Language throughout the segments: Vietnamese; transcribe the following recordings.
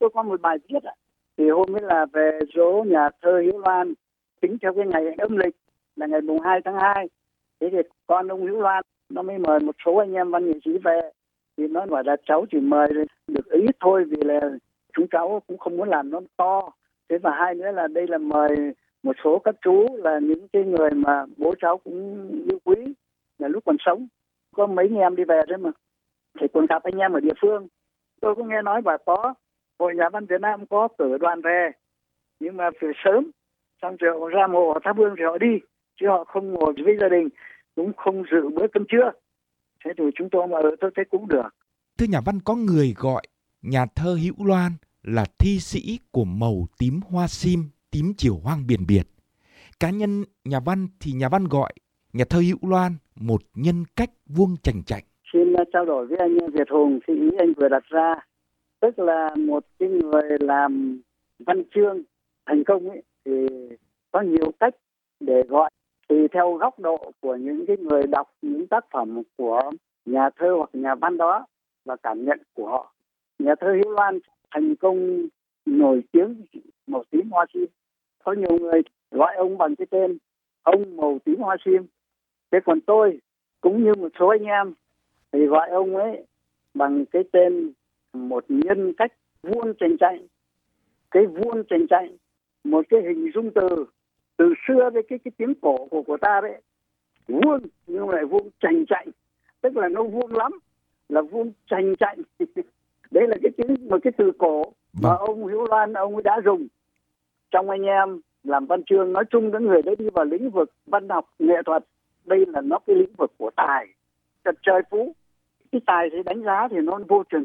tôi có một bài viết ạ. Thì hôm ấy là về dỗ nhà thơ Hiếu Loan, tính theo cái ngày âm lịch là ngày mùng 2 tháng 2 thế thì con ông Hiếu Loan, nó mới mời một số anh em văn nghệ sĩ về. Thì nó bảo là cháu chỉ mời được ít thôi vì là chúng cháu cũng không muốn làm nó to. Thế và hai nữa là đây là mời một số các chú là những cái người mà bố cháu cũng yêu quý, là lúc còn sống. Có mấy anh em đi về đấy mà. Thì còn gặp anh em ở địa phương. Tôi cũng nghe nói bà có hội nhà văn Việt Nam có cử đoàn về nhưng mà phải sớm xong rồi họ ra mộ thắp hương thì họ đi chứ họ không ngồi với gia đình cũng không dự bữa cơm trưa. Thế thì chúng tôi mà tôi thấy cũng được. Thưa nhà văn có người gọi nhà thơ Hữu Loan là thi sĩ của màu tím hoa sim tím chiều hoang biển biệt cá nhân nhà văn thì nhà văn gọi nhà thơ Hữu Loan một nhân cách vuông chành chạch. Xin trao đổi với anh Việt Hùng thì ý anh vừa đặt ra tức là một cái người làm văn chương thành công ấy, thì có nhiều cách để gọi tùy theo góc độ của những cái người đọc những tác phẩm của nhà thơ hoặc nhà văn đó và cảm nhận của họ. Nhà thơ Hiếu Loan thành công nổi tiếng màu tím hoa sim. Có nhiều người gọi ông bằng cái tên ông màu tím hoa sim. Thế còn tôi, cũng như một số anh em, thì gọi ông ấy bằng cái tên một nhân cách vuông tranh chạy cái vuông tranh chạy một cái hình dung từ từ xưa với cái cái tiếng cổ của của ta đấy. Vuông nhưng lại vuông chành chạy tức là nó vuông lắm là vuông chành chạy đấy là cái tiếng một cái từ cổ mà vâng. ông Hữu Loan ông ấy đã dùng. Trong anh em làm văn chương nói chung những người đấy đi vào lĩnh vực văn học nghệ thuật đây là nó cái lĩnh vực của tài. Thật trời phú. Cái tài thì đánh giá thì nó vô chừng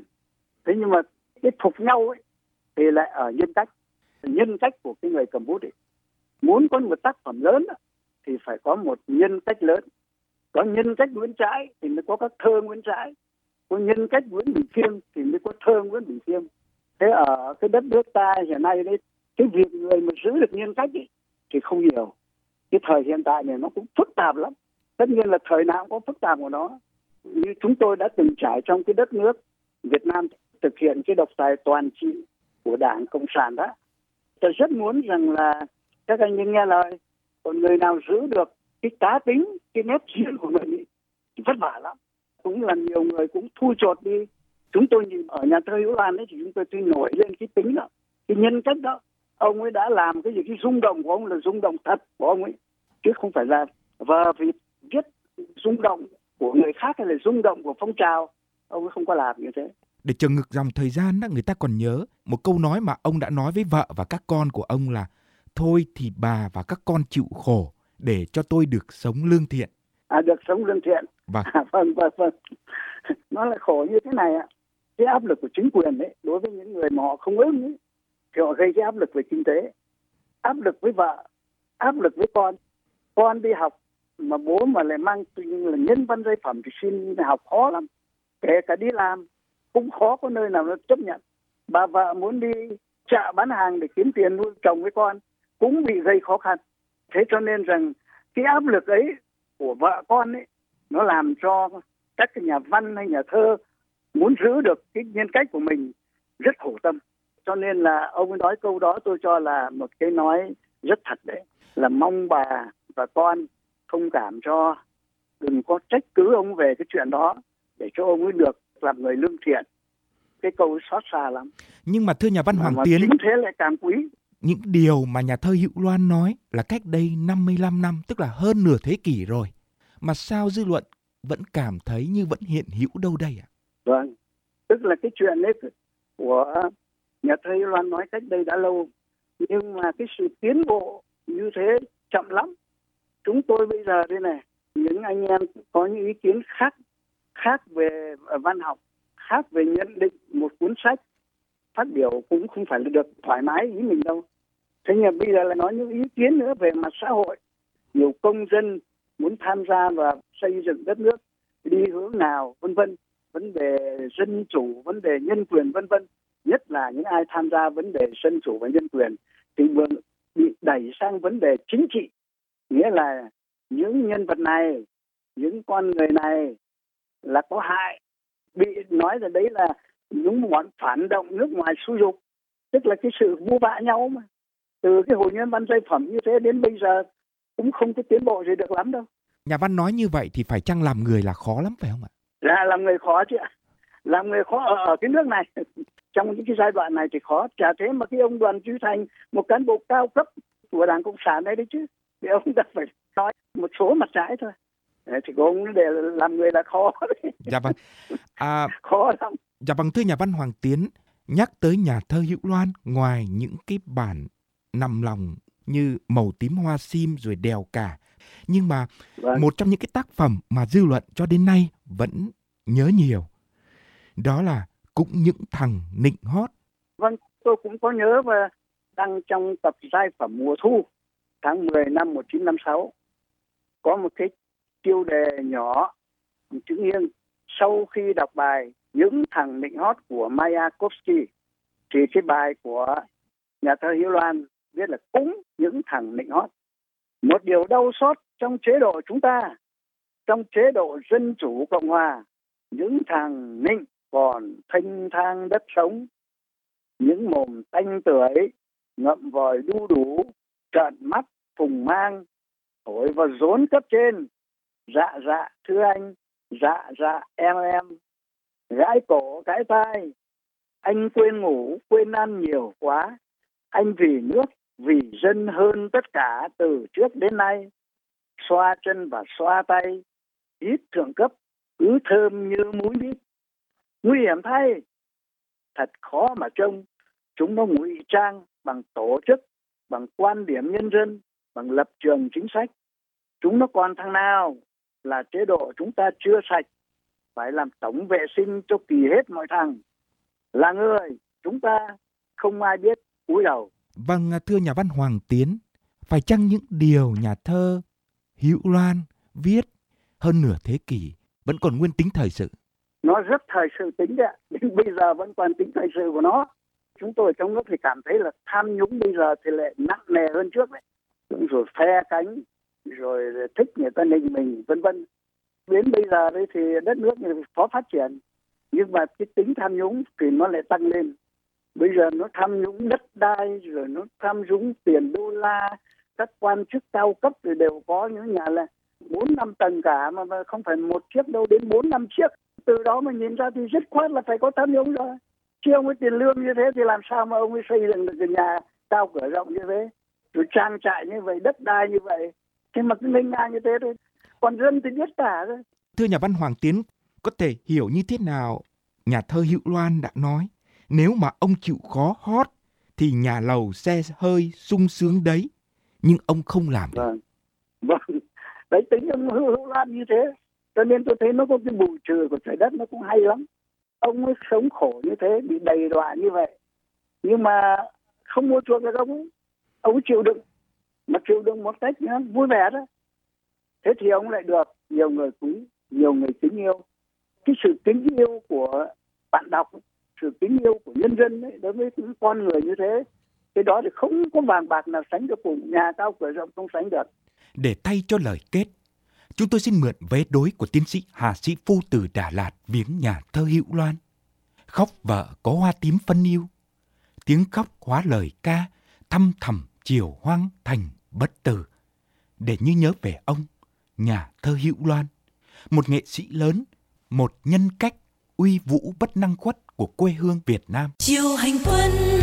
thế nhưng mà cái thuộc nhau ấy thì lại ở nhân cách. Nhân cách của cái người cầm bút ấy muốn có một tác phẩm lớn thì phải có một nhân cách lớn. Có nhân cách nguyễn trãi thì mới có các thơ nguyễn trãi. Có nhân cách nguyễn bình khiêm thì mới có thơ nguyễn bình khiêm. Thế ở cái đất nước ta hiện nay đấy cái việc người mà giữ được nhân cách ấy, thì không nhiều. Cái thời hiện tại này nó cũng phức tạp lắm. Tất nhiên là thời nào cũng có phức tạp của nó. Như chúng tôi đã từng trải trong cái đất nước Việt Nam thực hiện cái độc tài toàn trị của Đảng Cộng sản đó. Tôi rất muốn rằng là các anh nghe lời, còn người nào giữ được cái cá tính, cái nét riêng của mình thì vất vả lắm. Cũng là nhiều người cũng thui chột đi. Chúng tôi nhìn ở nhà thơ Hữu Lan ấy thì chúng tôi tuy nổi lên cái tính đó, cái nhân cách đó. Ông ấy đã làm cái gì, cái rung động của ông là rung động thật của ông ấy. Chứ không phải là vờ vì viết rung động của người khác hay là rung động của phong trào ông ấy không có làm như thế để chờ ngược dòng thời gian đó người ta còn nhớ một câu nói mà ông đã nói với vợ và các con của ông là thôi thì bà và các con chịu khổ để cho tôi được sống lương thiện. À được sống lương thiện. Vâng. À, vâng vâng vâng. Nó là khổ như thế này ạ. Cái áp lực của chính quyền đấy đối với những người mà họ không ưng ấy, thì họ gây cái áp lực về kinh tế. Áp lực với vợ áp lực với con. Con đi học mà bố mà lại mang là nhân văn giai phẩm thì xin học khó lắm. Kể cả đi làm cũng khó có nơi nào nó chấp nhận. Bà vợ muốn đi chợ bán hàng để kiếm tiền nuôi chồng với con cũng bị gây khó khăn. Thế cho nên rằng cái áp lực ấy của vợ con ấy, nó làm cho các cái nhà văn hay nhà thơ muốn giữ được cái nhân cách của mình rất khổ tâm. Cho nên là ông ấy nói câu đó tôi cho là một cái nói rất thật đấy, là mong bà và con thông cảm cho đừng có trách cứ ông về cái chuyện đó để cho ông ấy được làm người lương thiện cái câu xót xa lắm nhưng mà thưa nhà văn Hoàng mà Tiến chính thế lại càng quý những điều mà nhà thơ Hữu Loan nói là cách đây 55 năm tức là hơn nửa thế kỷ rồi mà sao dư luận vẫn cảm thấy như vẫn hiện hữu đâu đây ạ? À? Vâng, tức là cái chuyện đấy của nhà thơ Hữu Loan nói cách đây đã lâu nhưng mà cái sự tiến bộ như thế chậm lắm chúng tôi bây giờ đây này những anh em có những ý kiến khác khác về ờ, văn học, khác về nhận định một cuốn sách, phát biểu cũng không phải là được thoải mái ý mình đâu. Thế nhưng bây giờ là nói những ý kiến nữa về mặt xã hội. Nhiều công dân muốn tham gia và xây dựng đất nước, đi hướng nào, vân vân. Vấn đề dân chủ, vấn đề nhân quyền, vân vân. Nhất là những ai tham gia vấn đề dân chủ và nhân quyền thì bị đẩy sang vấn đề chính trị. Nghĩa là những nhân vật này, những con người này là có hại bị nói là đấy là những bọn phản động nước ngoài xúi dục tức là cái sự vu vạ nhau mà. Từ cái hồi nhân văn giai phẩm như thế đến bây giờ cũng không có tiến bộ gì được lắm đâu. Nhà văn nói như vậy thì phải chăng làm người là khó lắm phải không ạ? Là làm người khó chứ ạ. Làm người khó ở, ở cái nước này. Trong những cái giai đoạn này thì khó. Chả thế mà cái ông đoàn duy thành một cán bộ cao cấp của đảng cộng sản đấy đấy chứ. Thì ông đã phải nói một số mặt trái thôi thì cũng để làm người là khó đấy. dạ vâng à, khó lắm dạ vâng thưa nhà văn hoàng tiến nhắc tới nhà thơ hữu loan ngoài những cái bản nằm lòng như màu tím hoa sim rồi đèo cả nhưng mà vâng. một trong những cái tác phẩm mà dư luận cho đến nay vẫn nhớ nhiều đó là cũng những thằng nịnh hót vâng tôi cũng có nhớ và đăng trong tập giai phẩm mùa thu tháng 10 năm 1956 có một cái tiêu đề nhỏ. Chữ nghiêng, sau khi đọc bài những thằng nịnh hót của Mayakovsky thì cái bài của nhà thơ Hiếu Loan viết là cũng những thằng nịnh hót. Một điều đau xót trong chế độ chúng ta, trong chế độ dân chủ cộng hòa, những thằng nịnh còn thanh thang đất sống những mồm tanh tưởi, ngậm vòi đu đủ, trợn mắt, phùng mang, thổi vào rốn cấp trên dạ dạ thưa anh. Dạ dạ em em. Gãi cổ gãi tai. Anh quên ngủ, quên ăn nhiều quá. Anh vì nước, vì dân hơn tất cả từ trước đến nay. Xoa chân và xoa tay. Ít thượng cấp, cứ thơm như muối mít. Nguy hiểm thay. Thật khó mà trông. Chúng nó ngụy trang bằng tổ chức, bằng quan điểm nhân dân, bằng lập trường chính sách. Chúng nó còn thằng nào? Là chế độ chúng ta chưa sạch phải làm tổng vệ sinh cho kỳ hết mọi thằng. Là người chúng ta không ai biết cúi đầu. Vâng thưa nhà văn hoàng tiến phải chăng những điều nhà thơ hữu loan viết hơn nửa thế kỷ vẫn còn nguyên tính thời sự? Nó rất thời sự tính đấy đến bây giờ vẫn còn tính thời sự của nó. Chúng tôi trong nước thì cảm thấy là tham nhũng bây giờ thì lại nặng nề hơn trước đấy. Rồi phe cánh rồi thích người ta nịnh mình, vân vân. Đến bây giờ đây thì đất nước khó phát triển, nhưng mà cái tính tham nhũng thì nó lại tăng lên. Bây giờ nó tham nhũng đất đai, rồi nó tham nhũng tiền đô la, các quan chức cao cấp thì đều có những nhà là bốn năm tầng cả, mà không phải một chiếc đâu, đến bốn năm chiếc. Từ đó mà nhìn ra thì rất khoát là phải có tham nhũng rồi. Chứ ông ấy tiền lương như thế thì làm sao mà ông ấy xây dựng được cái nhà cao cửa rộng như thế? Rồi trang trại như vậy, đất đai như vậy mà cứ nghênh ngang như thế thôi. Còn dân thì biết cả thôi. Thưa nhà văn hoàng tiến có thể hiểu như thế nào nhà thơ hữu loan đã nói nếu mà ông chịu khó hót thì nhà lầu xe hơi sung sướng đấy nhưng ông không làm được. Vâng, vâng. Đấy tính ông hữu, loan như thế cho nên tôi thấy nó có cái bù trừ của trái đất nó cũng hay lắm. Ông ấy sống khổ như thế bị đầy đọa như vậy nhưng mà không mua chuộc được ông ấy. Ông ấy chịu đựng mà chịu đựng một cách nhá, vui vẻ đó thế thì ông lại được nhiều người quý nhiều người kính yêu. Cái sự kính yêu của bạn đọc sự kính yêu của nhân dân ấy, đối với những con người như thế cái đó thì không có vàng bạc nào sánh được cùng. Nhà cao cửa rộng không sánh được. Để thay cho lời kết chúng tôi xin mượn vé đối của tiến sĩ Hà Sĩ Phu từ Đà Lạt viếng nhà thơ Hữu Loan. Khóc vợ có hoa tím phân yêu, tiếng khóc hóa lời ca, thăm thầm chiều hoang thành bất tử, để như nhớ về ông, nhà thơ Hữu Loan, một nghệ sĩ lớn, một nhân cách uy vũ bất năng khuất của quê hương Việt Nam. Chiều hành quân